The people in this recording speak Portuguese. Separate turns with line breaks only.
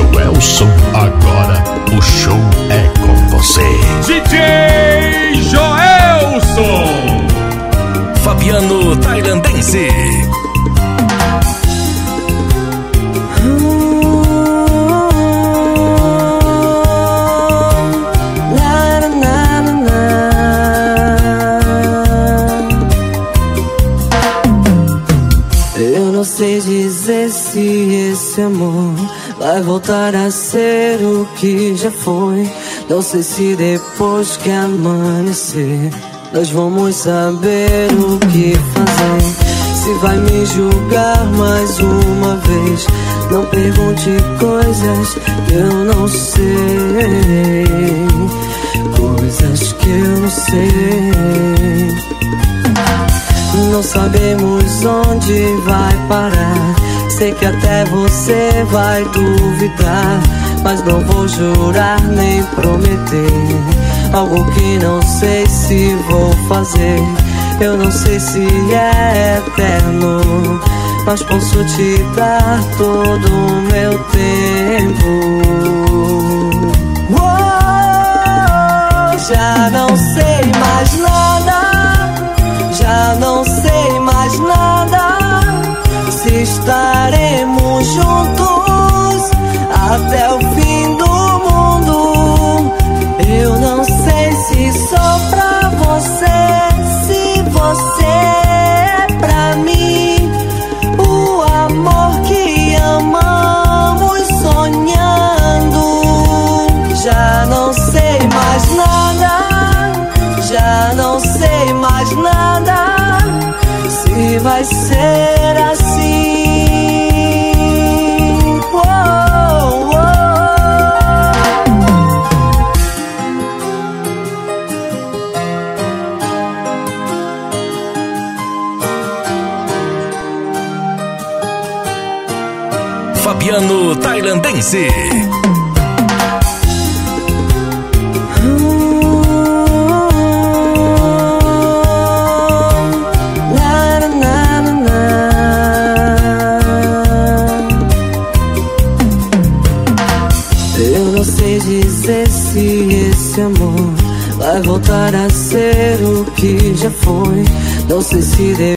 Joelson, agora o show é com você.
DJ Joelson.
Fabiano Tailandense.
Eu não sei dizer se esse amor vai voltar a ser o que já foi. Não sei se depois que amanhecer nós vamos saber o que fazer. Se vai me julgar mais uma vez, não pergunte coisas que eu não sei. Coisas que eu não sei. Não sabemos onde vai parar. Sei que até você vai duvidar. Mas não vou jurar nem prometer. Algo que não sei se vou fazer. Eu não sei se é eterno. Mas posso te dar todo o meu tempo. Oh, estaremos juntos até o fim do mundo. Eu não sei se sou pra você, se você é pra mim. O amor que amamos sonhando. Já não sei mais nada, já não sei mais nada se vai ser se esse amor vai voltar a ser o que já foi. Não sei se